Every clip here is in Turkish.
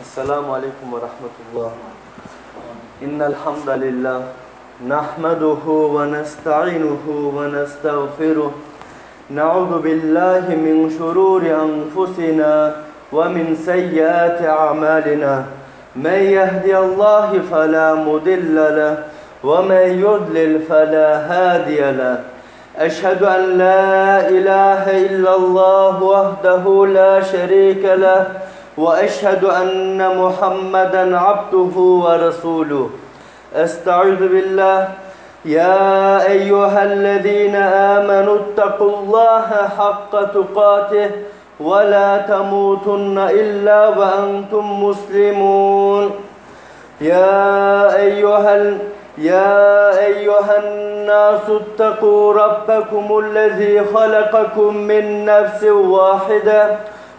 السلام عليكم ورحمة الله. إن الحمد لله نحمده ونستعينه ونستغفره. نعوذ بالله من شرور أنفسنا ومن سيئات أعمالنا. من يهدي الله فلا مضل له ومن يضلل فلا هادي له. أشهد أن لا إله إلا الله وحده لا شريك له وأشهد أن محمدا عبده ورسوله. أستعوذ بالله. يا أيها الذين آمنوا اتقوا الله حق تقاته ولا تموتن إلا وأنتم مسلمون. يا أيها ال... يا أيها الناس اتقوا ربكم الذي خلقكم من نفس واحدة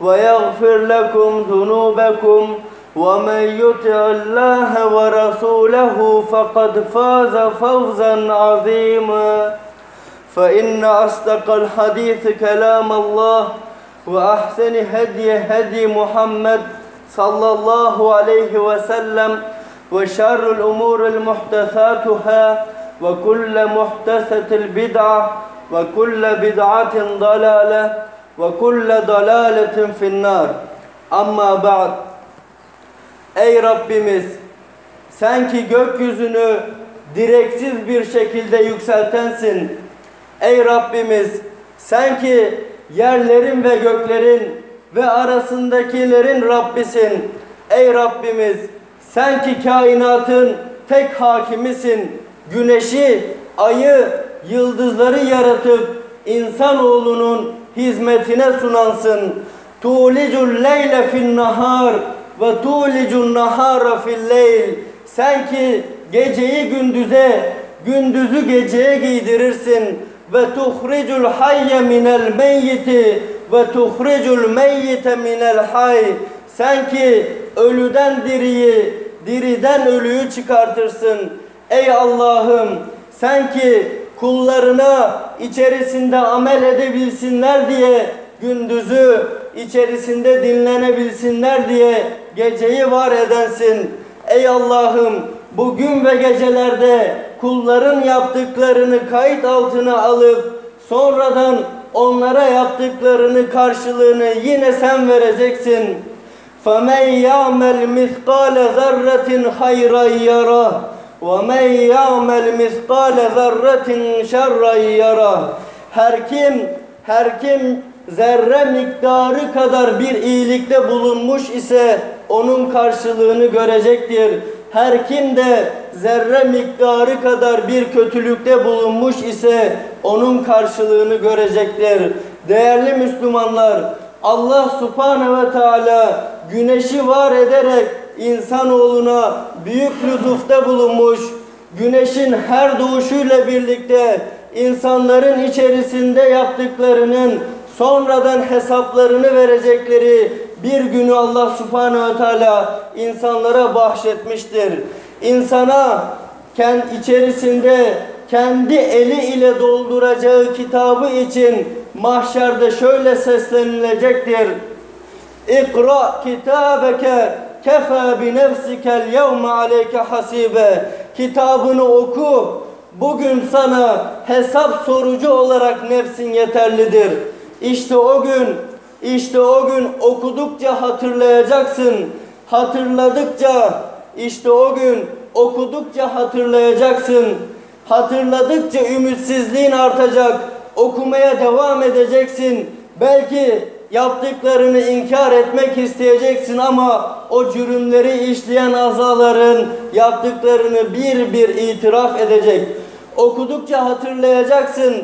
ويغفر لكم ذنوبكم ومن يطع الله ورسوله فقد فاز فوزا عظيما. فإن أصدق الحديث كلام الله وأحسن هدي هدي محمد صلى الله عليه وسلم وشر الأمور المحدثاتها وكل محدثة البدعة وكل بدعة ضلالة ve kulle dalaletin finnar. Amma ba'd. Ey Rabbimiz sen ki gökyüzünü direksiz bir şekilde yükseltensin. Ey Rabbimiz sen ki yerlerin ve göklerin ve arasındakilerin Rabbisin. Ey Rabbimiz sen ki kainatın tek hakimisin. Güneşi, ayı, yıldızları yaratıp insanoğlunun hizmetine sunansın. Tulicul leyle fin nahar ve tulicun nahara fil leyl. Sen ki geceyi gündüze, gündüzü geceye giydirirsin. Ve tuhricul hayye minel meyyiti ve tuhricul meyyite minel hay. Sen ki ölüden diriyi, diriden ölüyü çıkartırsın. Ey Allah'ım sen ki kullarına içerisinde amel edebilsinler diye gündüzü içerisinde dinlenebilsinler diye geceyi var edensin. Ey Allah'ım bugün ve gecelerde kulların yaptıklarını kayıt altına alıp sonradan onlara yaptıklarını karşılığını yine sen vereceksin. فَمَنْ يَعْمَلْ مِثْقَالَ ذَرَّةٍ خَيْرًا يَرَهُ وَمَنْ يَعْمَلْ مِثْقَالَ ذَرَّةٍ شَرًّا يَرَهُ Her kim, her kim zerre miktarı kadar bir iyilikte bulunmuş ise onun karşılığını görecektir. Her kim de zerre miktarı kadar bir kötülükte bulunmuş ise onun karşılığını görecektir. Değerli Müslümanlar, Allah subhanehu ve teala güneşi var ederek insanoğluna büyük lütufta bulunmuş. Güneşin her doğuşuyla birlikte insanların içerisinde yaptıklarının sonradan hesaplarını verecekleri bir günü Allah subhanehu ve teala insanlara bahşetmiştir. İnsana kendi içerisinde kendi eli ile dolduracağı kitabı için mahşerde şöyle seslenilecektir. İkra kitabeke kefa bi nefsikel yevme aleyke hasibe. Kitabını oku. Bugün sana hesap sorucu olarak nefsin yeterlidir. İşte o gün, işte o gün okudukça hatırlayacaksın. Hatırladıkça, işte o gün okudukça hatırlayacaksın. Hatırladıkça ümitsizliğin artacak. Okumaya devam edeceksin. Belki yaptıklarını inkar etmek isteyeceksin ama o cürümleri işleyen azaların yaptıklarını bir bir itiraf edecek. Okudukça hatırlayacaksın.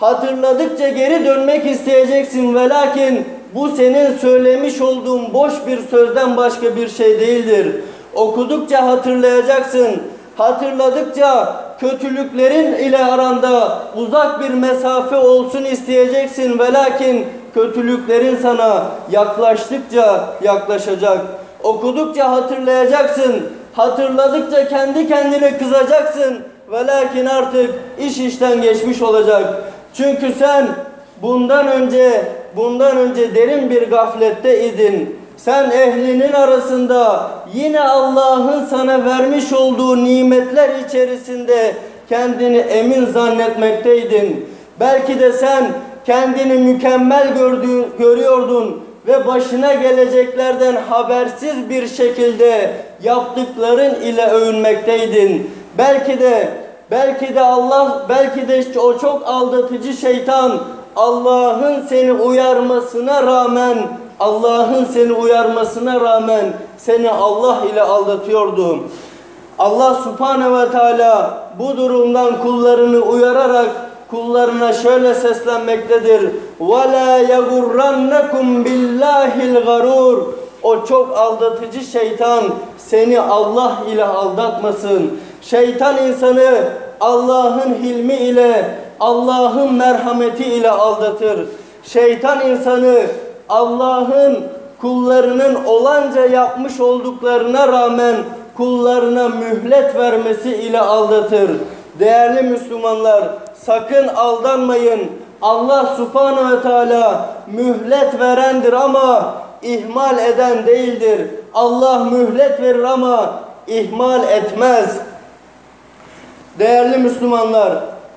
Hatırladıkça geri dönmek isteyeceksin ve lakin bu senin söylemiş olduğun boş bir sözden başka bir şey değildir. Okudukça hatırlayacaksın. Hatırladıkça kötülüklerin ile aranda uzak bir mesafe olsun isteyeceksin. Ve lakin kötülüklerin sana yaklaştıkça yaklaşacak. Okudukça hatırlayacaksın. Hatırladıkça kendi kendine kızacaksın. Ve lakin artık iş işten geçmiş olacak. Çünkü sen bundan önce bundan önce derin bir gaflette idin. Sen ehlinin arasında yine Allah'ın sana vermiş olduğu nimetler içerisinde kendini emin zannetmekteydin. Belki de sen kendini mükemmel gördüğün, görüyordun ve başına geleceklerden habersiz bir şekilde yaptıkların ile övünmekteydin. Belki de belki de Allah belki de o çok aldatıcı şeytan Allah'ın seni uyarmasına rağmen Allah'ın seni uyarmasına rağmen seni Allah ile aldatıyordu. Allah subhanehu ve teala bu durumdan kullarını uyararak kullarına şöyle seslenmektedir. وَلَا يَغُرَّنَّكُمْ بِاللّٰهِ الْغَرُورِ O çok aldatıcı şeytan seni Allah ile aldatmasın. Şeytan insanı Allah'ın hilmi ile, Allah'ın merhameti ile aldatır. Şeytan insanı Allah'ın kullarının olanca yapmış olduklarına rağmen kullarına mühlet vermesi ile aldatır. Değerli Müslümanlar sakın aldanmayın. Allah subhanehu ve teala mühlet verendir ama ihmal eden değildir. Allah mühlet verir ama ihmal etmez. Değerli Müslümanlar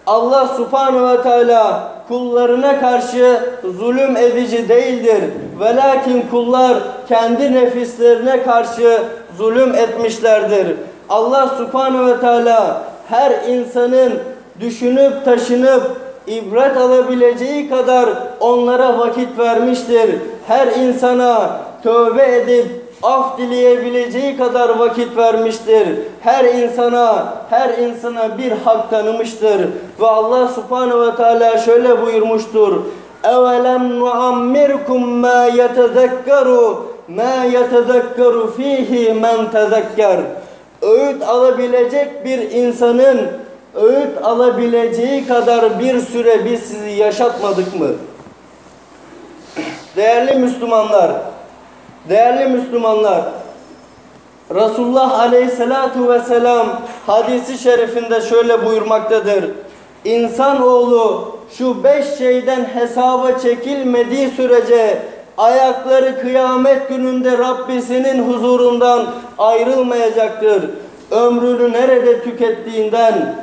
Allah subhanehu ve teala kullarına karşı zulüm edici değildir. Velakin kullar kendi nefislerine karşı zulüm etmişlerdir. Allah subhanehu ve teala her insanın düşünüp taşınıp ibret alabileceği kadar onlara vakit vermiştir. Her insana tövbe edip af dileyebileceği kadar vakit vermiştir. Her insana, her insana bir hak tanımıştır. Ve Allah subhanehu ve teala şöyle buyurmuştur. اَوَلَمْ نُعَمِّرْكُمْ مَا يَتَذَكَّرُ مَا يَتَذَكَّرُ ف۪يهِ مَنْ تَذَكَّرُ Öğüt alabilecek bir insanın öğüt alabileceği kadar bir süre biz sizi yaşatmadık mı? Değerli Müslümanlar, değerli Müslümanlar, Resulullah Aleyhisselatu Vesselam hadisi şerifinde şöyle buyurmaktadır. İnsanoğlu şu beş şeyden hesaba çekilmediği sürece ayakları kıyamet gününde Rabbisinin huzurundan ayrılmayacaktır. Ömrünü nerede tükettiğinden,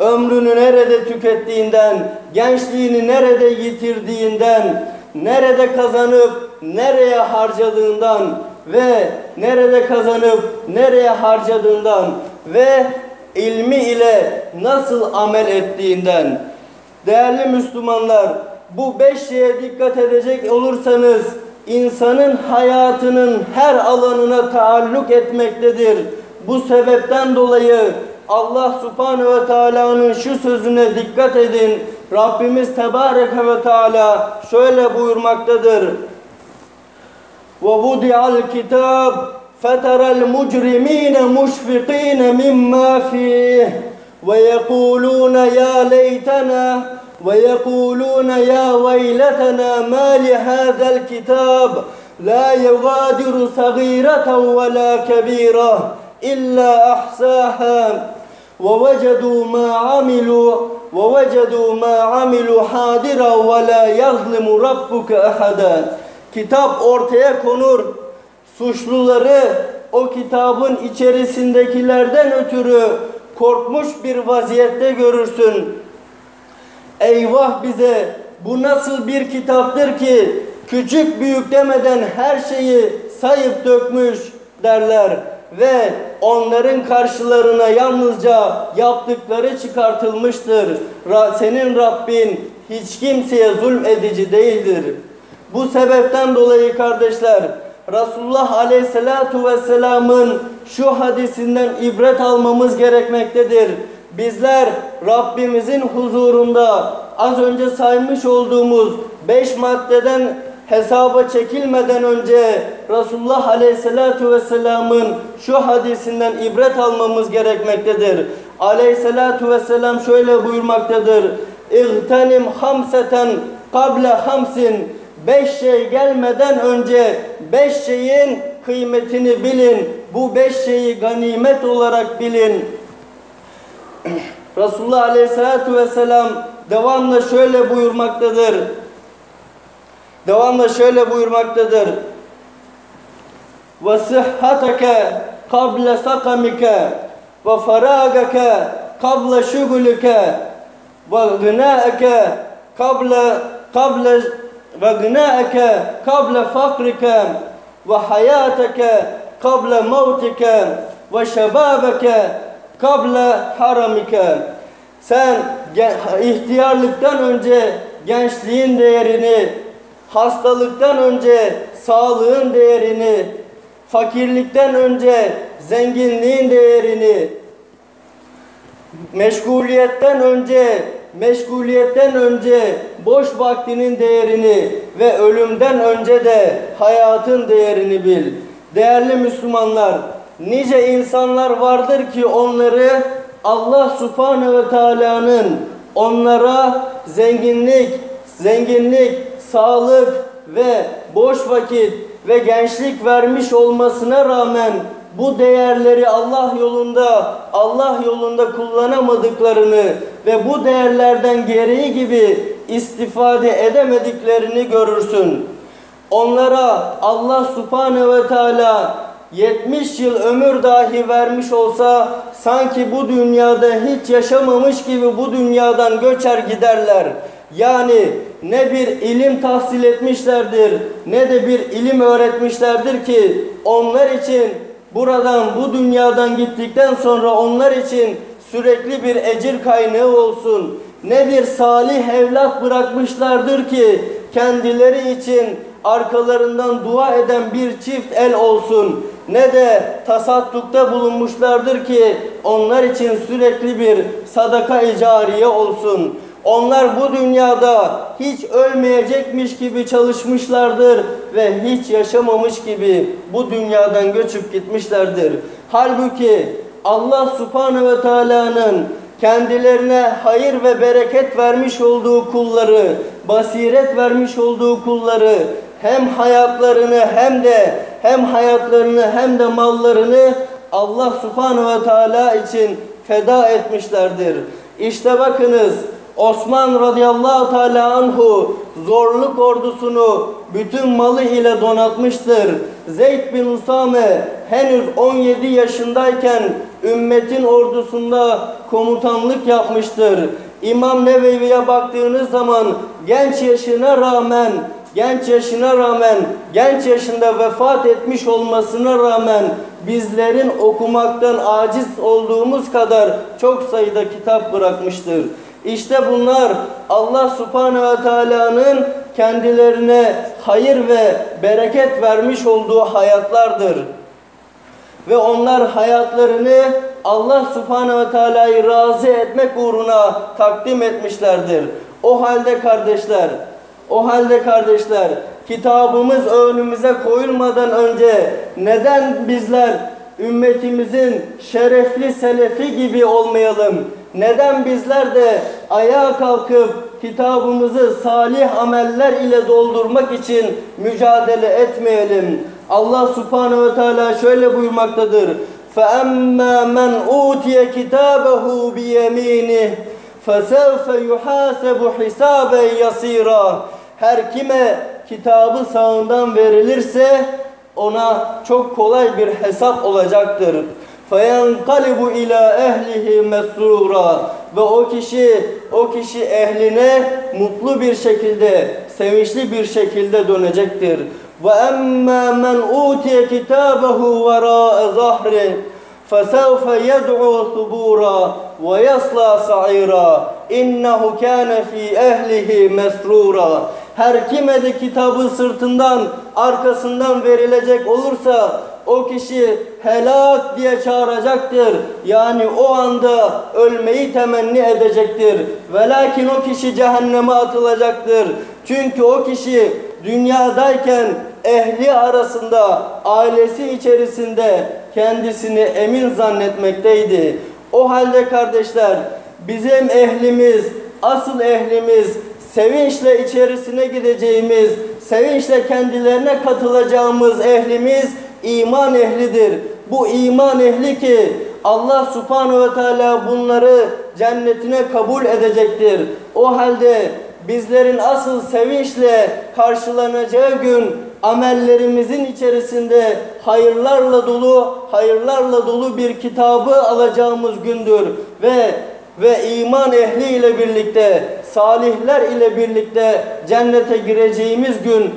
ömrünü nerede tükettiğinden, gençliğini nerede yitirdiğinden, nerede kazanıp nereye harcadığından ve nerede kazanıp nereye harcadığından ve ilmi ile nasıl amel ettiğinden. Değerli Müslümanlar, bu beş şeye dikkat edecek olursanız insanın hayatının her alanına taalluk etmektedir. Bu sebepten dolayı Allah subhanehu ve teala'nın şu sözüne dikkat edin. Rabbimiz tebareke ve teala şöyle buyurmaktadır. وَوُضِعَ الْكِتَابِ فَتَرَى الْمُجْرِم۪ينَ مُشْفِق۪ينَ مِمَّا ف۪يهِ وَيَقُولُونَ يَا لَيْتَنَا وَيَقُولُونَ يَا وَيْلَتَنَا مَا لِهَذَا الْكِتَابِ لَا يُغَادِرُ صَغِيرَةً وَلَا كَبِيرَةً إِلَّا أَحْسَاهَا وَوَجَدُوا مَا عَمِلُوا وَوَجَدُوا مَا عَمِلُوا حَاضِرًا وَلَا يَظْلِمُ رَبُّكَ أَحَدًا Kitap ortaya konur. Suçluları o kitabın içerisindekilerden ötürü korkmuş bir vaziyette görürsün. Eyvah bize bu nasıl bir kitaptır ki küçük büyük demeden her şeyi sayıp dökmüş derler ve onların karşılarına yalnızca yaptıkları çıkartılmıştır. Senin Rabbin hiç kimseye zulm edici değildir. Bu sebepten dolayı kardeşler Resulullah Aleyhisselatu Vesselam'ın şu hadisinden ibret almamız gerekmektedir. Bizler Rabbimizin huzurunda az önce saymış olduğumuz beş maddeden hesaba çekilmeden önce Resulullah Aleyhisselatü Vesselam'ın şu hadisinden ibret almamız gerekmektedir. Aleyhisselatü Vesselam şöyle buyurmaktadır. İğtenim hamseten kable hamsin. Beş şey gelmeden önce beş şeyin kıymetini bilin. Bu beş şeyi ganimet olarak bilin. Resulullah Aleyhisselatü Vesselam devamlı şöyle buyurmaktadır. Devamlı şöyle buyurmaktadır. Kable sakamike ve faragake kable şugulike ve gınaeke kable kable ve gınaeke kable fakrike ve hayateke kable haramike sen ihtiyarlıktan önce gençliğin değerini hastalıktan önce sağlığın değerini, fakirlikten önce zenginliğin değerini, meşguliyetten önce meşguliyetten önce boş vaktinin değerini ve ölümden önce de hayatın değerini bil. Değerli Müslümanlar, nice insanlar vardır ki onları Allah Subhanahu ve Teala'nın onlara zenginlik, zenginlik, sağlık ve boş vakit ve gençlik vermiş olmasına rağmen bu değerleri Allah yolunda Allah yolunda kullanamadıklarını ve bu değerlerden gereği gibi istifade edemediklerini görürsün. Onlara Allah subhanehu ve teala 70 yıl ömür dahi vermiş olsa sanki bu dünyada hiç yaşamamış gibi bu dünyadan göçer giderler. Yani ne bir ilim tahsil etmişlerdir ne de bir ilim öğretmişlerdir ki onlar için buradan bu dünyadan gittikten sonra onlar için sürekli bir ecir kaynağı olsun. Ne bir salih evlat bırakmışlardır ki kendileri için arkalarından dua eden bir çift el olsun. Ne de tasaddukta bulunmuşlardır ki onlar için sürekli bir sadaka-i cariye olsun. Onlar bu dünyada hiç ölmeyecekmiş gibi çalışmışlardır ve hiç yaşamamış gibi bu dünyadan göçüp gitmişlerdir. Halbuki Allah subhanehu ve teala'nın kendilerine hayır ve bereket vermiş olduğu kulları, basiret vermiş olduğu kulları hem hayatlarını hem de hem hayatlarını hem de mallarını Allah subhanehu ve teala için feda etmişlerdir. İşte bakınız Osman radıyallahu teala anhu zorluk ordusunu bütün malı ile donatmıştır. Zeyd bin Usame henüz 17 yaşındayken ümmetin ordusunda komutanlık yapmıştır. İmam Nevevi'ye baktığınız zaman genç yaşına rağmen genç yaşına rağmen genç yaşında vefat etmiş olmasına rağmen bizlerin okumaktan aciz olduğumuz kadar çok sayıda kitap bırakmıştır. İşte bunlar Allah subhanehu ve teala'nın kendilerine hayır ve bereket vermiş olduğu hayatlardır. Ve onlar hayatlarını Allah subhanehu ve teala'yı razı etmek uğruna takdim etmişlerdir. O halde kardeşler, o halde kardeşler, kitabımız önümüze koyulmadan önce neden bizler ümmetimizin şerefli selefi gibi olmayalım? Neden bizler de ayağa kalkıp kitabımızı salih ameller ile doldurmak için mücadele etmeyelim? Allah subhanehu ve teala şöyle buyurmaktadır. فَأَمَّا مَنْ اُوْتِيَ كِتَابَهُ بِيَم۪ينِهِ فَسَوْفَ يُحَاسَبُ حِسَابًا يَس۪يرًا Her kime kitabı sağından verilirse ona çok kolay bir hesap olacaktır. فَيَنْقَلِبُ ila ehlihi mesrura ve o kişi o kişi ehline mutlu bir şekilde, sevinçli bir şekilde dönecektir. Ve emma men utiye kitabehu vera zahri فسوف يدعو ثبورا ويصلى سعيرا إنه كان في أهله مسرورا her kime de kitabı sırtından arkasından verilecek olursa o kişi helak diye çağıracaktır. Yani o anda ölmeyi temenni edecektir. Ve lakin o kişi cehenneme atılacaktır. Çünkü o kişi dünyadayken ehli arasında, ailesi içerisinde kendisini emin zannetmekteydi. O halde kardeşler bizim ehlimiz, asıl ehlimiz, sevinçle içerisine gideceğimiz, sevinçle kendilerine katılacağımız ehlimiz iman ehlidir. Bu iman ehli ki Allah subhanehu ve teala bunları cennetine kabul edecektir. O halde bizlerin asıl sevinçle karşılanacağı gün amellerimizin içerisinde hayırlarla dolu, hayırlarla dolu bir kitabı alacağımız gündür ve ve iman ehli ile birlikte, salihler ile birlikte cennete gireceğimiz gün